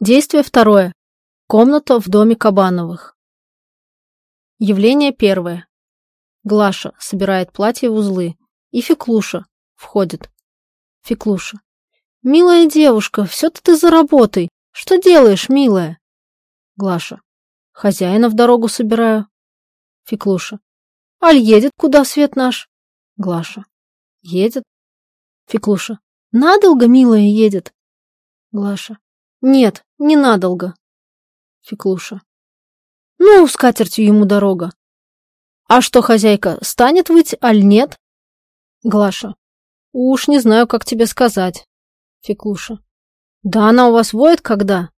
Действие второе. Комната в доме Кабановых. Явление первое. Глаша собирает платье в узлы. И Феклуша входит. Феклуша. «Милая девушка, все-то ты за работой. Что делаешь, милая?» Глаша. «Хозяина в дорогу собираю». Феклуша. «Аль едет куда свет наш?» Глаша. «Едет». Феклуша. «Надолго, милая, едет?» Глаша. «Нет, ненадолго». Феклуша. «Ну, с катертью ему дорога». «А что, хозяйка, станет выть, аль нет?» Глаша. «Уж не знаю, как тебе сказать». Феклуша. «Да она у вас воет когда?»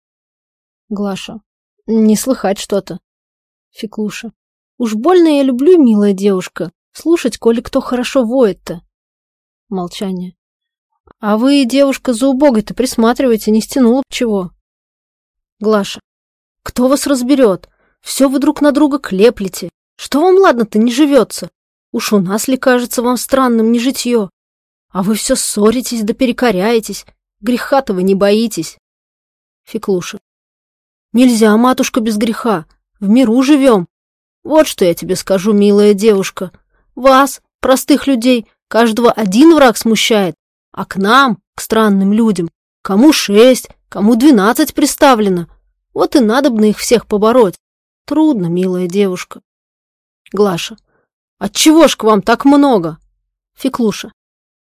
Глаша. «Не слыхать что-то». Феклуша. «Уж больно я люблю, милая девушка, слушать, коли кто хорошо воет-то». Молчание. А вы, девушка, за убогой-то присматривайте, не стянула б чего. Глаша. Кто вас разберет? Все вы друг на друга клеплете. Что вам ладно-то не живется? Уж у нас ли кажется вам странным не житье? А вы все ссоритесь да перекоряетесь. Греха-то вы не боитесь. Феклуша. Нельзя, матушка, без греха. В миру живем. Вот что я тебе скажу, милая девушка. Вас, простых людей, каждого один враг смущает, а к нам, к странным людям, кому шесть, кому двенадцать приставлено. Вот и надобно их всех побороть. Трудно, милая девушка. Глаша. Отчего ж к вам так много? Феклуша.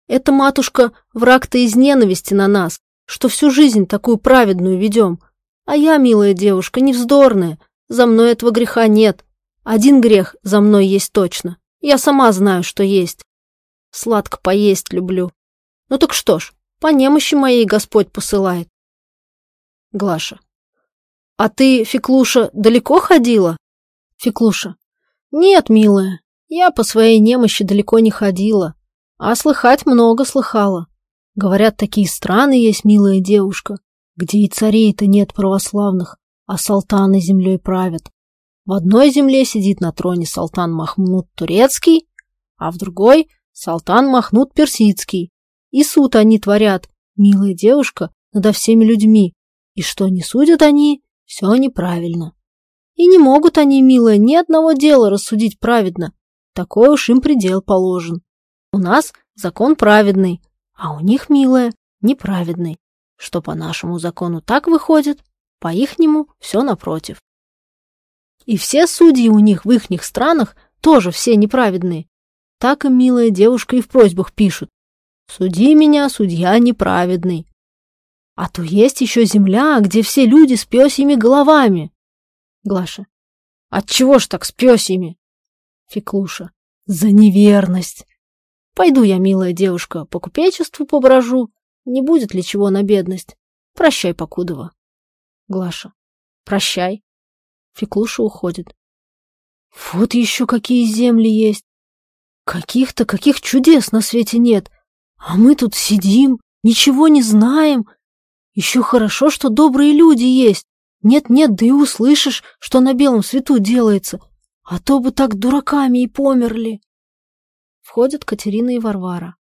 Это, матушка, враг-то из ненависти на нас, что всю жизнь такую праведную ведем. А я, милая девушка, не вздорная, за мной этого греха нет. Один грех за мной есть точно. Я сама знаю, что есть. Сладко поесть люблю. Ну так что ж, по немощи моей Господь посылает. Глаша. А ты, Феклуша, далеко ходила? Феклуша. Нет, милая, я по своей немощи далеко не ходила, а слыхать много слыхала. Говорят, такие страны есть, милая девушка, где и царей-то нет православных, а салтаны землей правят. В одной земле сидит на троне салтан Махмуд Турецкий, а в другой — салтан Махмуд Персидский, и суд они творят, милая девушка, надо всеми людьми. И что не судят они, все неправильно. И не могут они, милая, ни одного дела рассудить праведно. Такой уж им предел положен. У нас закон праведный, а у них, милая, неправедный. Что по нашему закону так выходит, по ихнему все напротив. И все судьи у них в ихних странах тоже все неправедные. Так им, милая девушка, и в просьбах пишут. Суди меня, судья неправедный. А то есть еще земля, где все люди с пёсьими головами. Глаша. Отчего ж так с пёсьими? Феклуша. За неверность. Пойду я, милая девушка, по купечеству поброжу. Не будет ли чего на бедность? Прощай, Покудова. Глаша. Прощай. Феклуша уходит. Вот еще какие земли есть. Каких-то, каких чудес на свете нет. А мы тут сидим, ничего не знаем. Еще хорошо, что добрые люди есть. Нет-нет, да и услышишь, что на белом свету делается. А то бы так дураками и померли. Входят Катерина и Варвара.